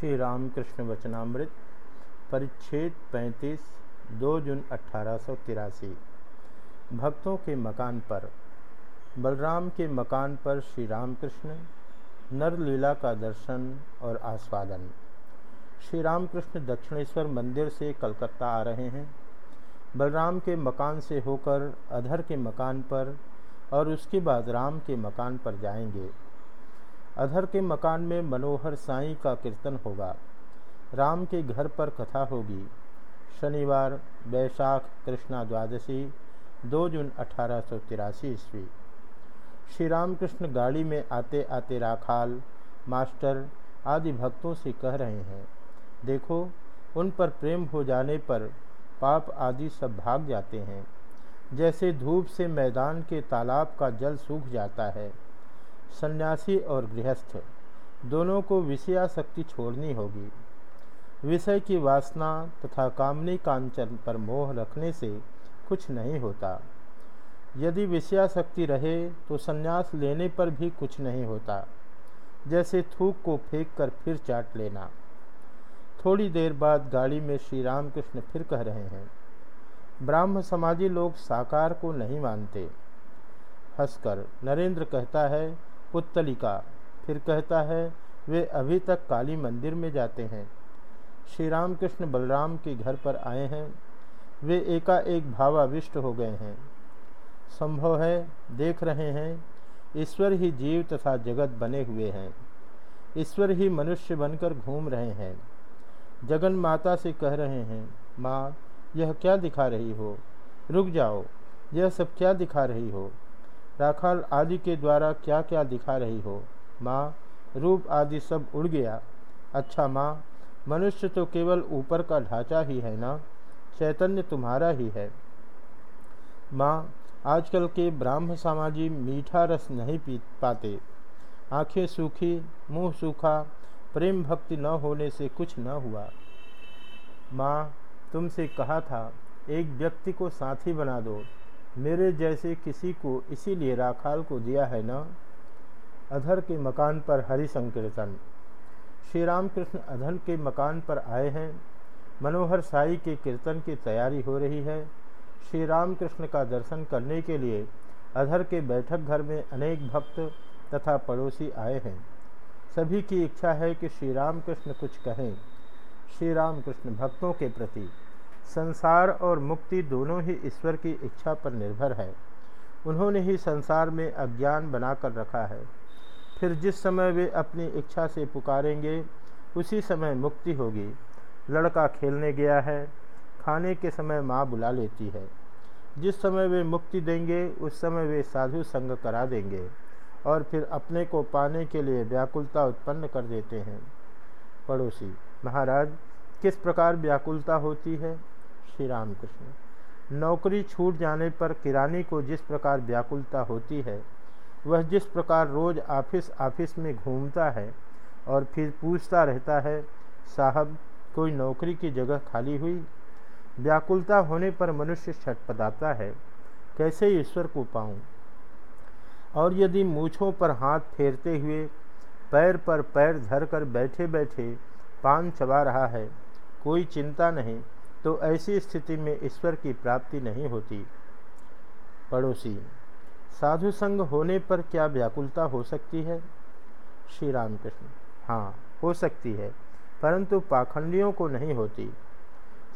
श्री रामकृष्ण वचनामृत, परिच्छेद 35 दो जून अठारह भक्तों के मकान पर, बलराम के मकान पर श्री रामकृष्ण, नरलीला का दर्शन और आस्वादन। श्री रामकृष्ण दक्षिणेश्वर मंदिर से कलकत्ता आ रहे हैं। बलराम के मकान से होकर अधर के मकान पर और उसके बाद राम के मकान पर जाएँगे। अधर के मकान में मनोहर साईं का कीर्तन होगा। राम के घर पर कथा होगी। शनिवार, वैशाख, कृष्णा द्वादशी, दो जून अठारह सौ तिरासी ईस्वी। श्री रामकृष्ण गाड़ी में आते आते राखाल, मास्टर आदि भक्तों से कह रहे हैं, देखो, उन पर प्रेम हो जाने पर पाप आदि सब भाग जाते हैं। जैसे धूप से मैदान के तालाब का जल सूख जाता है सन्यासी और गृहस्थ। दोनों को विषयाशक्ति छोड़नी होगी। विषय की वासना तथा कामनी कांचन पर मोह रखने से कुछ नहीं होता। यदि विषयाशक्ति रहे तो संन्यास लेने पर भी कुछ नहीं होता। जैसे थूक को फेंक कर फिर चाट लेना। थोड़ी देर बाद गाड़ी में श्री रामकृष्ण फिर कह रहे हैं, ब्राह्म समाजी लोग साकार को नहीं मानते। हंसकर नरेंद्र कहता है पुत्तलिका। फिर कहता है, वे अभी तक काली मंदिर में जाते हैं। श्री रामकृष्ण बलराम के घर पर आए हैं। वे एकाएक भावाविष्ट हो गए हैं। संभव है, देख रहे हैं, ईश्वर ही जीव तथा जगत बने हुए हैं। ईश्वर ही मनुष्य बनकर घूम रहे हैं। जगन माता से कह रहे हैं, माँ, यह क्या दिखा रही हो? रुक जाओ, यह सब क्या दिखा रही हो? राखाल आदि के द्वारा क्या क्या दिखा रही हो? माँ, रूप आदि सब उड़ गया। अच्छा माँ, मनुष्य तो केवल ऊपर का ढांचा ही है ना? चैतन्य तुम्हारा ही है। माँ, आजकल के ब्राह्म समाजी मीठा रस नहीं पी पाते। आँखें सूखी, मुँह सूखा, प्रेम भक्ति न होने से कुछ न हुआ। माँ, तुमसे कहा था, एक व्यक्ति को साथी बना दो। मेरे जैसे किसी को इसीलिए राखाल को दिया है ना? अधर के मकान पर हरि संकीर्तन श्री रामकृष्ण अधन के मकान पर आए हैं। मनोहर साई के कीर्तन की तैयारी हो रही है। श्री रामकृष्ण का दर्शन करने के लिए अधर के बैठक घर में अनेक भक्त तथा पड़ोसी आए हैं। सभी की इच्छा है कि श्री रामकृष्ण कुछ कहें। श्री रामकृष्ण भक्तों के प्रति संसार और मुक्ति दोनों ही ईश्वर की इच्छा पर निर्भर है। उन्होंने ही संसार में अज्ञान बनाकर रखा है। फिर जिस समय वे अपनी इच्छा से पुकारेंगे, उसी समय मुक्ति होगी। लड़का खेलने गया है, खाने के समय माँ बुला लेती है। जिस समय वे मुक्ति देंगे, उस समय वे साधु संग करा देंगे और फिर अपने को पाने के लिए व्याकुलता उत्पन्न कर देते हैं। पड़ोसी, महाराज, किस प्रकार व्याकुलता होती है? श्री राम कृष्ण नौकरी छूट जाने पर किरानी को जिस प्रकार व्याकुलता होती है, वह जिस प्रकार रोज ऑफ़िस ऑफ़िस में घूमता है और फिर पूछता रहता है, साहब, कोई नौकरी की जगह खाली हुई? व्याकुलता होने पर मनुष्य छटपटाता है, कैसे ईश्वर को पाऊँ? और यदि मूछों पर हाथ फेरते हुए पैर पर पैर धरकर बैठे बैठे पान चबा रहा है, कोई चिंता नहीं। तो ऐसी स्थिति में ईश्वर की प्राप्ति नहीं होती। पड़ोसी, साधु संग होने पर क्या व्याकुलता हो सकती है? श्री रामकृष्ण हाँ हो सकती है, परंतु पाखंडियों को नहीं होती।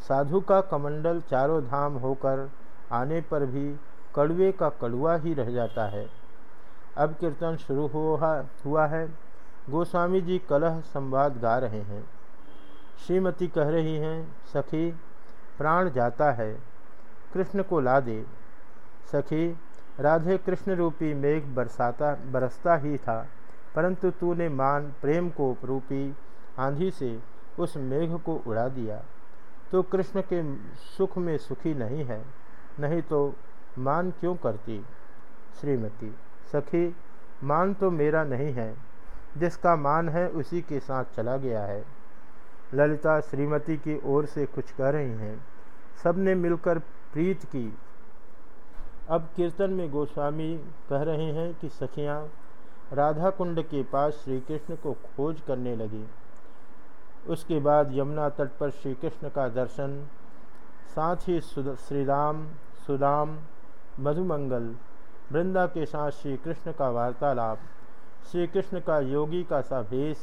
साधु का कमंडल चारों धाम होकर आने पर भी कड़वे का कड़ुआ ही रह जाता है। अब कीर्तन शुरू हुआ हुआ है। गोस्वामी जी कलह संवाद गा रहे हैं। श्रीमती कह रही हैं, सखी प्राण जाता है, कृष्ण को ला दे सखी, राधे कृष्ण रूपी मेघ बरसाता, बरसता ही था, परंतु तूने मान प्रेम को रूपी आंधी से उस मेघ को उड़ा दिया। तो कृष्ण के सुख में सुखी नहीं है, नहीं तो मान क्यों करती? श्रीमती, सखी, मान तो मेरा नहीं है, जिसका मान है उसी के साथ चला गया है। ललिता श्रीमती की ओर से कुछ कह रही हैं। सबने मिलकर प्रीत की। अब कीर्तन में गोस्वामी कह रहे हैं कि सखियाँ राधा कुंड के पास श्री कृष्ण को खोज करने लगी। उसके बाद यमुना तट पर श्री कृष्ण का दर्शन, साथ ही श्री राम सुदाम, मधुमंगल, वृंदा के साथ श्री कृष्ण का वार्तालाप श्री कृष्ण का योगी का सा भेष,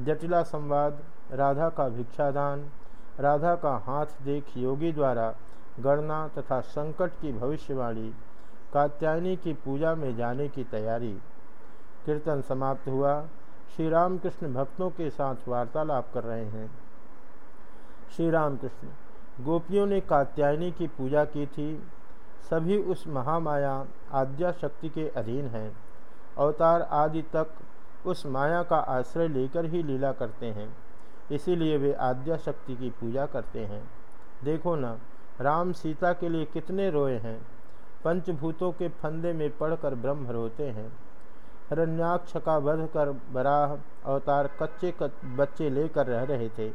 जटिला संवाद, राधा का भिक्षादान राधा का हाथ देख योगी द्वारा गणना तथा संकट की भविष्यवाणी, कात्यायनी की पूजा में जाने की तैयारी। कीर्तन समाप्त हुआ। श्री राम कृष्ण भक्तों के साथ वार्तालाप कर रहे हैं। श्री राम कृष्ण गोपियों ने कात्यायनी की पूजा की थी। सभी उस महामाया आद्या शक्ति के अधीन हैं। अवतार आदि तक उस माया का आश्रय लेकर ही लीला करते हैं। इसीलिए वे आद्या शक्ति की पूजा करते हैं। देखो ना, राम सीता के लिए कितने रोए हैं। पंचभूतों के फंदे में पड़कर ब्रह्म रोते हैं। हरण्याक्ष का वध कर बराह अवतार कच्चे कच, बच्चे लेकर रह रहे थे।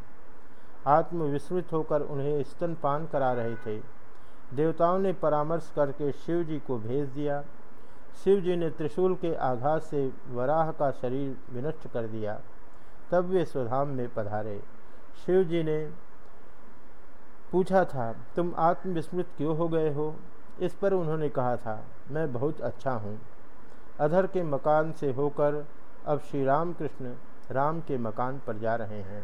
आत्मविस्मृत होकर उन्हें स्तनपान करा रहे थे। देवताओं ने परामर्श करके शिव जी को भेज दिया। शिव जी ने त्रिशूल के आघात से वराह का शरीर विनष्ट कर दिया। तब वे स्वधाम में पधारे। शिव जी ने पूछा था, तुम आत्मविस्मृत क्यों हो गए हो? इस पर उन्होंने कहा था, मैं बहुत अच्छा हूँ। अधर के मकान से होकर अब श्री राम कृष्ण राम के मकान पर जा रहे हैं।